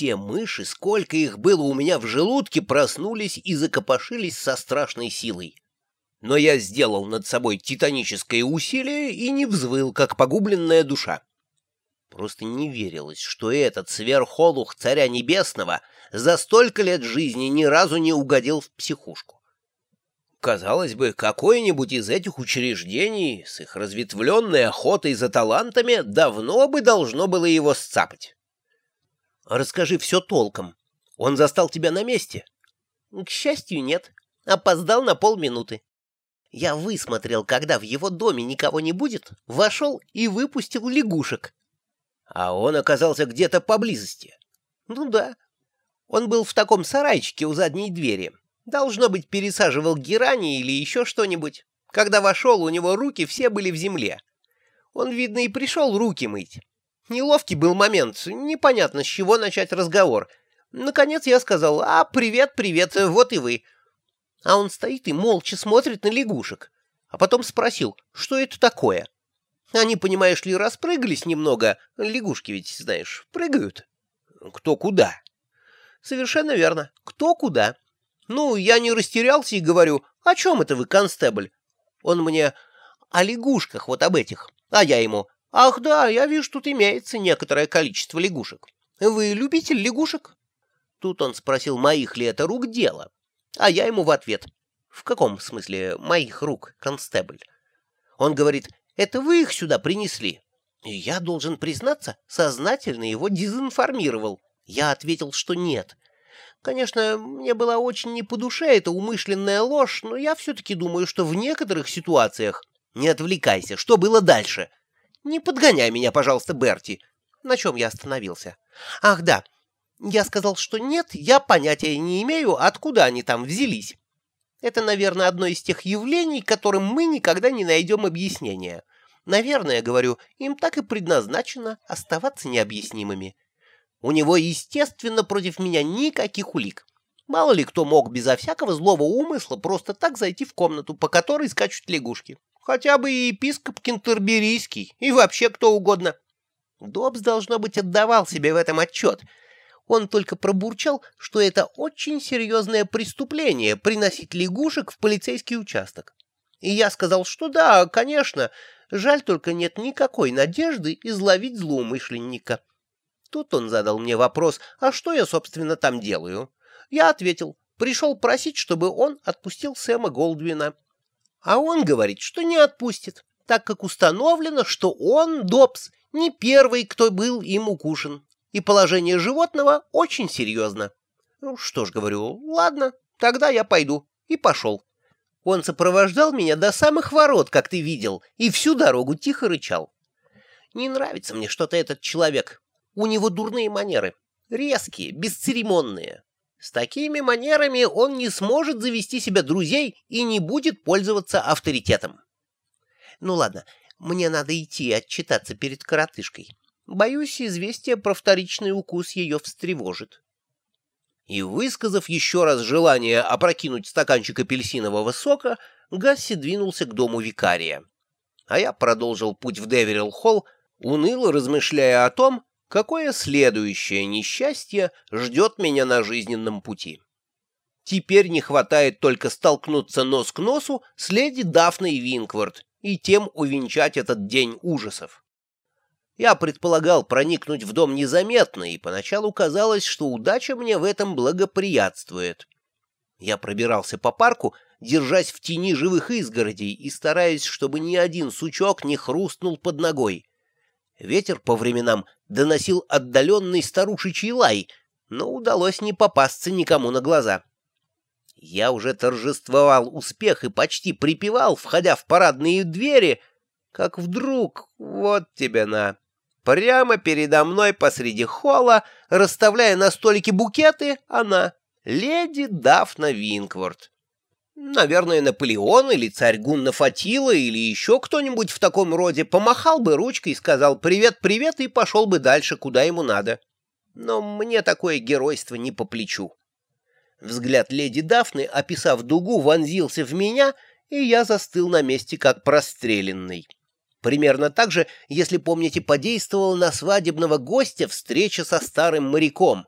все мыши, сколько их было у меня в желудке, проснулись и закопошились со страшной силой. Но я сделал над собой титаническое усилие и не взвыл, как погубленная душа. Просто не верилось, что этот сверхолух царя небесного за столько лет жизни ни разу не угодил в психушку. Казалось бы, какое-нибудь из этих учреждений с их разветвленной охотой за талантами давно бы должно было его сцапать. Расскажи все толком. Он застал тебя на месте? К счастью, нет. Опоздал на полминуты. Я высмотрел, когда в его доме никого не будет, вошел и выпустил лягушек. А он оказался где-то поблизости. Ну да. Он был в таком сарайчике у задней двери. Должно быть, пересаживал герани или еще что-нибудь. Когда вошел, у него руки все были в земле. Он, видно, и пришел руки мыть. Неловкий был момент, непонятно, с чего начать разговор. Наконец я сказал «А, привет, привет, вот и вы». А он стоит и молча смотрит на лягушек. А потом спросил, что это такое. Они, понимаешь ли, распрыгались немного. Лягушки ведь, знаешь, прыгают. Кто куда? Совершенно верно. Кто куда. Ну, я не растерялся и говорю, о чем это вы, констебль? Он мне, о лягушках вот об этих. А я ему, ах да, я вижу, тут имеется некоторое количество лягушек. Вы любитель лягушек? Тут он спросил, моих ли это рук дело. А я ему в ответ, в каком смысле моих рук, констебль? Он говорит, это вы их сюда принесли? И я, должен признаться, сознательно его дезинформировал. Я ответил, что нет. Конечно, мне была очень не по душе эта умышленная ложь, но я все-таки думаю, что в некоторых ситуациях... Не отвлекайся, что было дальше? Не подгоняй меня, пожалуйста, Берти. На чем я остановился? Ах, да, я сказал, что нет, я понятия не имею, откуда они там взялись. Это, наверное, одно из тех явлений, которым мы никогда не найдем объяснения. Наверное, говорю, им так и предназначено оставаться необъяснимыми. У него, естественно, против меня никаких улик. Мало ли кто мог безо всякого злого умысла просто так зайти в комнату, по которой скачут лягушки. Хотя бы и епископ Кентерберийский, и вообще кто угодно. Добс, должно быть, отдавал себе в этом отчет — он только пробурчал, что это очень серьезное преступление приносить лягушек в полицейский участок. И я сказал, что да, конечно, жаль только нет никакой надежды изловить злоумышленника. Тут он задал мне вопрос, а что я, собственно, там делаю? Я ответил, пришел просить, чтобы он отпустил Сэма Голдвина. А он говорит, что не отпустит, так как установлено, что он, Добс, не первый, кто был им укушен и положение животного очень серьезно. Ну что ж, говорю, ладно, тогда я пойду. И пошел. Он сопровождал меня до самых ворот, как ты видел, и всю дорогу тихо рычал. Не нравится мне что-то этот человек. У него дурные манеры. Резкие, бесцеремонные. С такими манерами он не сможет завести себе друзей и не будет пользоваться авторитетом. Ну ладно, мне надо идти отчитаться перед коротышкой. Боюсь, известие про вторичный укус ее встревожит. И, высказав еще раз желание опрокинуть стаканчик апельсинового сока, Гасси двинулся к дому викария. А я продолжил путь в Деверилл-холл, уныло размышляя о том, какое следующее несчастье ждет меня на жизненном пути. Теперь не хватает только столкнуться нос к носу с леди Дафной Винквард и тем увенчать этот день ужасов. Я предполагал проникнуть в дом незаметно, и поначалу казалось, что удача мне в этом благоприятствует. Я пробирался по парку, держась в тени живых изгородей и стараясь, чтобы ни один сучок не хрустнул под ногой. Ветер по временам доносил отдаленный старушечий лай, но удалось не попасться никому на глаза. Я уже торжествовал успех и почти припевал, входя в парадные двери, как вдруг вот тебе на... Прямо передо мной посреди холла, расставляя на столике букеты, она, леди Дафна Винкворт. Наверное, Наполеон или царь Гунна Фатила или еще кто-нибудь в таком роде помахал бы ручкой и сказал «привет, привет» и пошел бы дальше, куда ему надо. Но мне такое геройство не по плечу. Взгляд леди Дафны, описав дугу, вонзился в меня, и я застыл на месте, как простреленный. Примерно так же, если помните, подействовала на свадебного гостя встреча со старым моряком.